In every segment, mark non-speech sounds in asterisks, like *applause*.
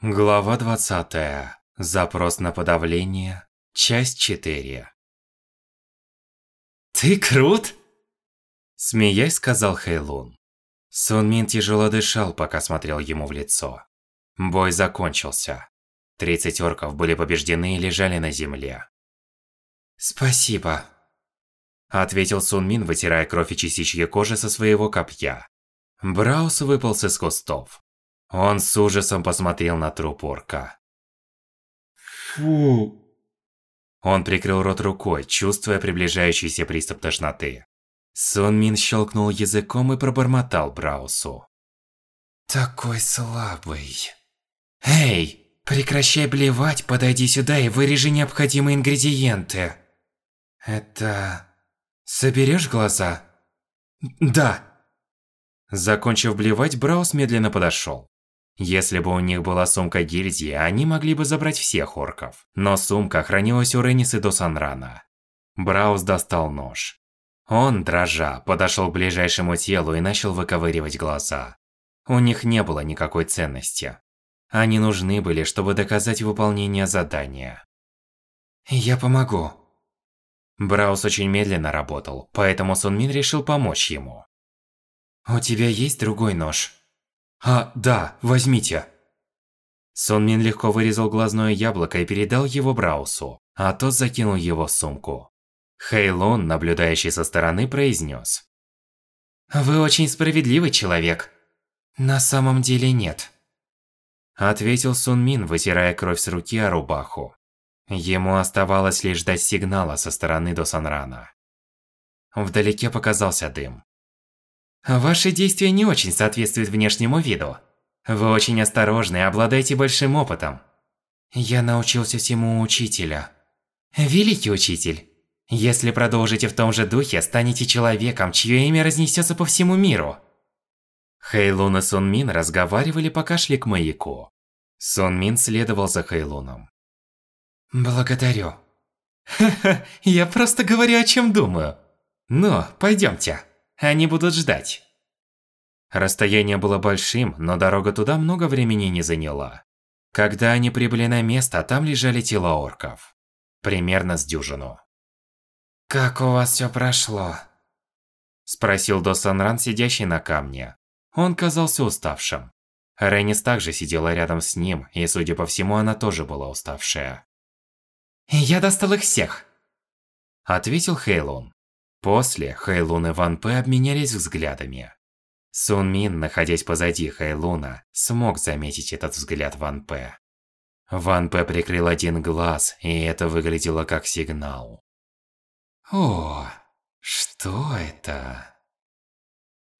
Глава 20. Запрос на подавление. Часть 4. «Ты крут!» Смеясь, сказал Хэйлун. Сун Мин тяжело дышал, пока смотрел ему в лицо. Бой закончился. Тридцать орков были побеждены и лежали на земле. «Спасибо», – ответил Сун Мин, вытирая кровь и частички кожи со своего копья. Браус выполз из кустов. Он с ужасом посмотрел на труп орка. Фу. Он прикрыл рот рукой, чувствуя приближающийся приступ тошноты. Сун Мин щелкнул языком и пробормотал Браусу. Такой слабый. Эй, прекращай блевать, подойди сюда и вырежи необходимые ингредиенты. Это... Соберешь глаза? Да. Закончив блевать, Браус медленно подошел. Если бы у них была сумка гильдии, они могли бы забрать всех орков. Но сумка хранилась у Ренисы до Санрана. Браус достал нож. Он, дрожа, подошел к ближайшему телу и начал выковыривать глаза. У них не было никакой ценности. Они нужны были, чтобы доказать выполнение задания. «Я помогу». Браус очень медленно работал, поэтому Сунмин решил помочь ему. «У тебя есть другой нож?» «А, да, возьмите». Сон Мин легко вырезал глазное яблоко и передал его Браусу, а тот закинул его в сумку. Хейлон, наблюдающий со стороны, произнес. «Вы очень справедливый человек». «На самом деле нет». Ответил Сун Мин, вытирая кровь с руки о рубаху. Ему оставалось лишь ждать сигнала со стороны до Санрана. Вдалеке показался дым. Ваши действия не очень соответствуют внешнему виду. Вы очень осторожны и обладаете большим опытом. Я научился всему учителя. Великий учитель. Если продолжите в том же духе, станете человеком, чье имя разнесется по всему миру. Хэйлун и Сон Мин разговаривали, пока шли к маяку. Сон Мин следовал за Хэйлуном. Благодарю. Ха-ха, *laughs* я просто говорю, о чем думаю. Ну, пойдемте. Они будут ждать. Расстояние было большим, но дорога туда много времени не заняла. Когда они прибыли на место, там лежали тела орков. Примерно с дюжину. «Как у вас все прошло?» Спросил Досанран, сидящий на камне. Он казался уставшим. Реннис также сидела рядом с ним, и, судя по всему, она тоже была уставшая. «Я достал их всех!» Ответил Хейлун. После Хэйлун и Ван Пэ обменялись взглядами. Сун Мин, находясь позади Хэйлуна, смог заметить этот взгляд Ван Пэ. Ван Пэ прикрыл один глаз, и это выглядело как сигнал. О, что это?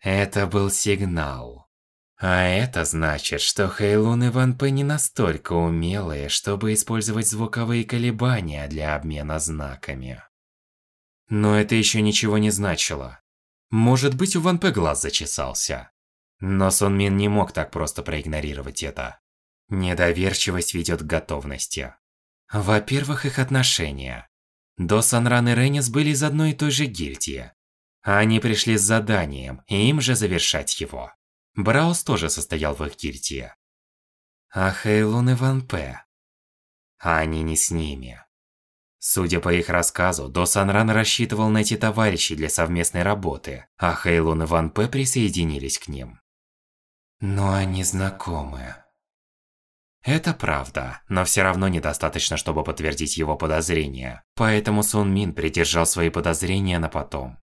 Это был сигнал. А это значит, что Хэйлун и Ван Пэ не настолько умелые, чтобы использовать звуковые колебания для обмена знаками. Но это еще ничего не значило. Может быть, у Ван Пэ глаз зачесался. Но Сон Мин не мог так просто проигнорировать это. Недоверчивость ведет к готовности. Во-первых, их отношения. До Санран и Реннис были из одной и той же гильдии. Они пришли с заданием, и им же завершать его. Браус тоже состоял в их гильдии. А Хейлун и Ван Пэ. Они не с ними. Судя по их рассказу, До Санран рассчитывал найти товарищей для совместной работы, а Хейлун и Ван Пэ присоединились к ним. Но они знакомы. Это правда, но все равно недостаточно, чтобы подтвердить его подозрения. Поэтому Сун Мин придержал свои подозрения на потом.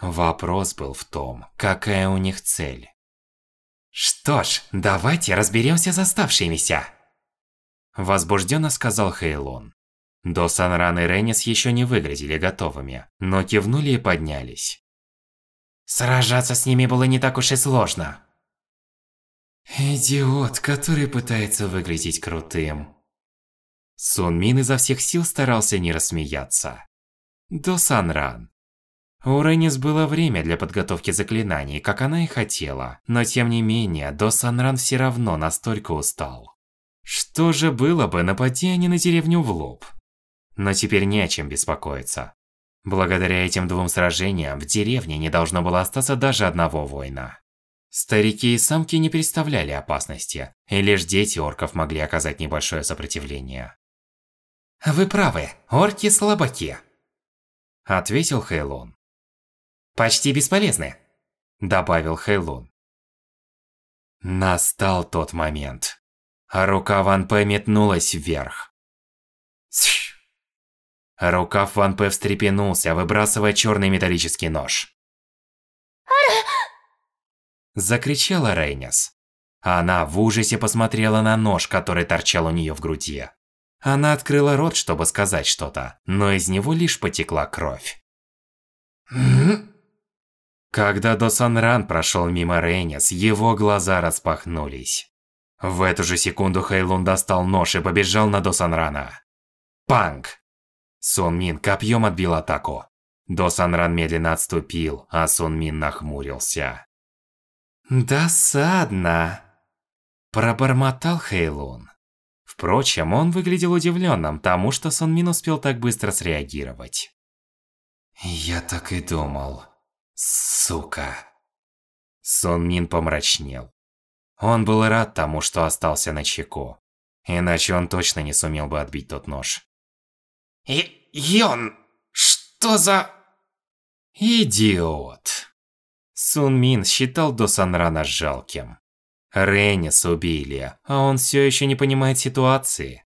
Вопрос был в том, какая у них цель. Что ж, давайте разберемся с оставшимися. Возбужденно сказал Хейлон. До Санран и Реннис еще не выглядели готовыми, но кивнули и поднялись. Сражаться с ними было не так уж и сложно. Идиот, который пытается выглядеть крутым. Сун Мин изо всех сил старался не рассмеяться. До Санран. У Реннис было время для подготовки заклинаний, как она и хотела, но тем не менее, До Санран все равно настолько устал. Что же было бы, напади они на деревню в лоб? Но теперь не о чем беспокоиться. Благодаря этим двум сражениям в деревне не должно было остаться даже одного воина. Старики и самки не представляли опасности, и лишь дети орков могли оказать небольшое сопротивление. «Вы правы, орки слабаки», – ответил Хейлун. «Почти бесполезны», – добавил Хейлун. Настал тот момент. Рука Ван Пэ метнулась вверх. Рукав Ван Пэ встрепенулся, выбрасывая черный металлический нож. Закричала Рейнес. Она в ужасе посмотрела на нож, который торчал у нее в груди. Она открыла рот, чтобы сказать что-то, но из него лишь потекла кровь. Когда Досанран прошел мимо Рейнес, его глаза распахнулись. В эту же секунду Хейлун достал нож и побежал на Досанрана. Панк! Сон Мин копьем отбил атаку. Досанран медленно отступил, а Сон Мин нахмурился. «Досадно!» Пробормотал Хейлун. Впрочем, он выглядел удивленным тому, что Сон Мин успел так быстро среагировать. «Я так и думал. Сука!» Сон Мин помрачнел. Он был рад тому, что остался на чеку. Иначе он точно не сумел бы отбить тот нож. И Йон, что за... Идиот. Сун Мин считал До Санрана жалким. Рейнис убили, а он все еще не понимает ситуации.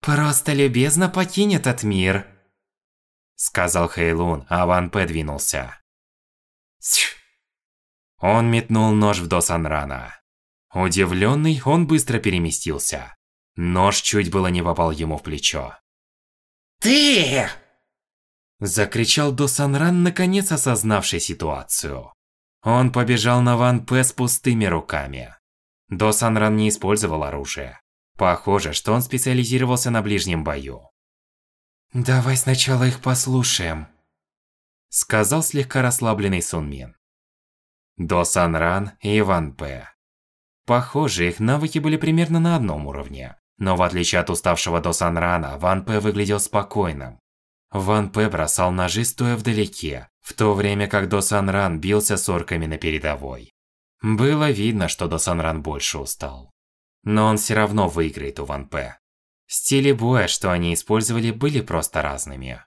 «Просто любезно покинь этот мир», — сказал Хейлун, а Ван Пэ двинулся. Он метнул нож в До Санрана. Удивленный, он быстро переместился. Нож чуть было не попал ему в плечо. «Ты!» Закричал Досанран, наконец осознавший ситуацию. Он побежал на Ван Пэ с пустыми руками. Досанран не использовал оружие. Похоже, что он специализировался на ближнем бою. «Давай сначала их послушаем», – сказал слегка расслабленный Сунмин. Досанран и Ван Пэ. Похоже, их навыки были примерно на одном уровне. Но в отличие от уставшего Досанрана, Ван Пэ выглядел спокойным. Ван Пэ бросал ножи стоя вдалеке, в то время как До Сан Ран бился с орками на передовой. Было видно, что До Сан Ран больше устал. Но он все равно выиграет у Ван Пэ. Стили боя, что они использовали, были просто разными.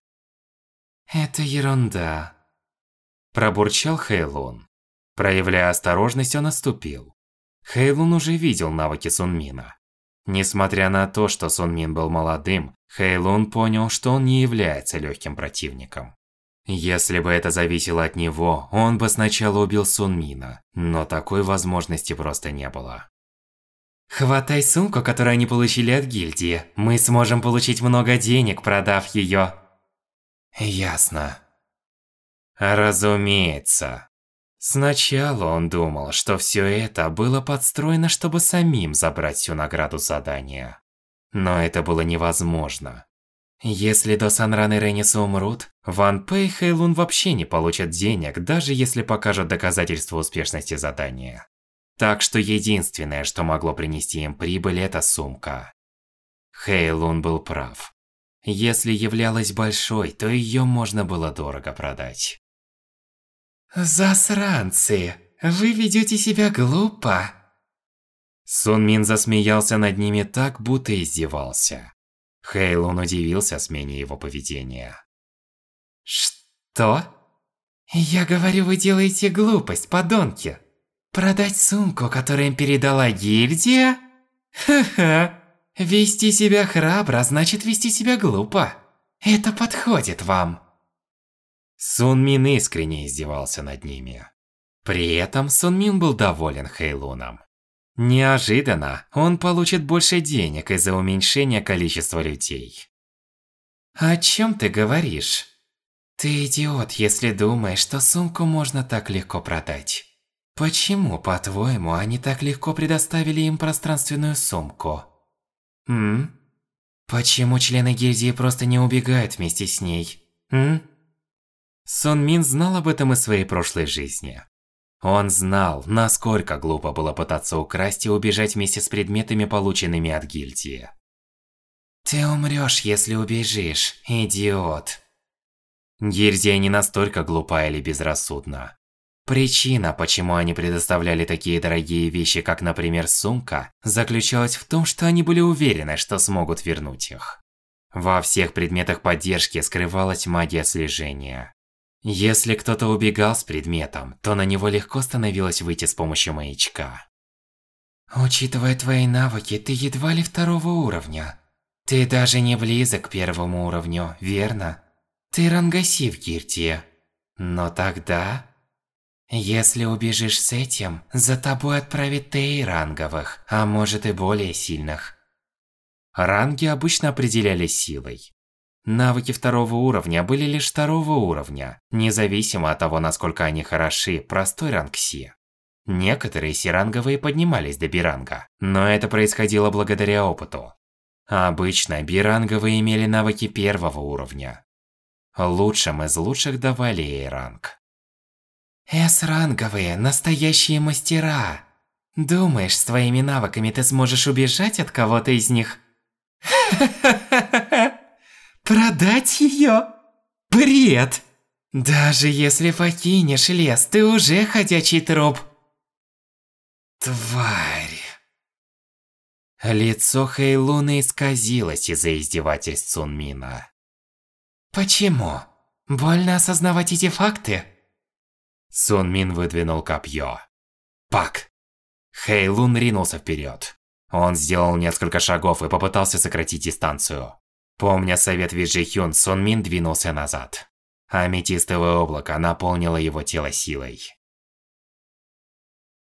«Это ерунда», – пробурчал Хэйлун. Проявляя осторожность, он отступил. Хэйлун уже видел навыки Сунмина. Несмотря на то, что Сун Мин был молодым, Хэйлун понял, что он не является легким противником. Если бы это зависело от него, он бы сначала убил Сун Мина, но такой возможности просто не было. «Хватай сумку, которую они получили от гильдии. Мы сможем получить много денег, продав ее. «Ясно». «Разумеется». Сначала он думал, что все это было подстроено, чтобы самим забрать всю награду задания. Но это было невозможно. Если до Санран и Ренниса умрут, Ван Пэй и Хэйлун вообще не получат денег, даже если покажут доказательства успешности задания. Так что единственное, что могло принести им прибыль, это сумка. Хэйлун был прав. Если являлась большой, то ее можно было дорого продать. «Засранцы! Вы ведете себя глупо!» Сун Мин засмеялся над ними так, будто издевался. Хейлун удивился смене его поведения. «Что?» «Я говорю, вы делаете глупость, подонки! Продать сумку, которую им передала гильдия? Ха-ха! Вести себя храбро, значит вести себя глупо. Это подходит вам!» Сун Мин искренне издевался над ними. При этом Сун Мин был доволен Хэйлуном. Неожиданно он получит больше денег из-за уменьшения количества людей. «О чем ты говоришь? Ты идиот, если думаешь, что сумку можно так легко продать. Почему, по-твоему, они так легко предоставили им пространственную сумку? М? Почему члены гильдии просто не убегают вместе с ней? М? Сон Мин знал об этом из своей прошлой жизни. Он знал, насколько глупо было пытаться украсть и убежать вместе с предметами, полученными от гильдии. Ты умрёшь, если убежишь, идиот. Гильдия не настолько глупа или безрассудна. Причина, почему они предоставляли такие дорогие вещи, как, например, сумка, заключалась в том, что они были уверены, что смогут вернуть их. Во всех предметах поддержки скрывалась магия слежения. Если кто-то убегал с предметом, то на него легко становилось выйти с помощью маячка. Учитывая твои навыки, ты едва ли второго уровня. Ты даже не близок к первому уровню, верно? Ты рангаси в Гиртии. Но тогда... Если убежишь с этим, за тобой отправят Тей ранговых, а может и более сильных. Ранги обычно определялись силой. Навыки второго уровня были лишь второго уровня, независимо от того, насколько они хороши, простой ранг Си. Некоторые сиранговые поднимались до биранга, но это происходило благодаря опыту. Обычно биранговые имели навыки первого уровня. Лучшим из лучших давали Эй-ранг. С-ранговые – настоящие мастера. Думаешь, с твоими навыками ты сможешь убежать от кого-то из них? *laughs* Продать ее? Бред! Даже если покинешь лес, ты уже ходячий труп. Тварь. Лицо Хэйлуны исказилось из-за издевательств Сунмина. Почему? Больно осознавать эти факты? Сунмин выдвинул копье. Пак. Хэйлун ринулся вперед. Он сделал несколько шагов и попытался сократить дистанцию. Помня совет Виджи Хюн, Сон Мин двинулся назад. Аметистовое облако наполнило его тело силой.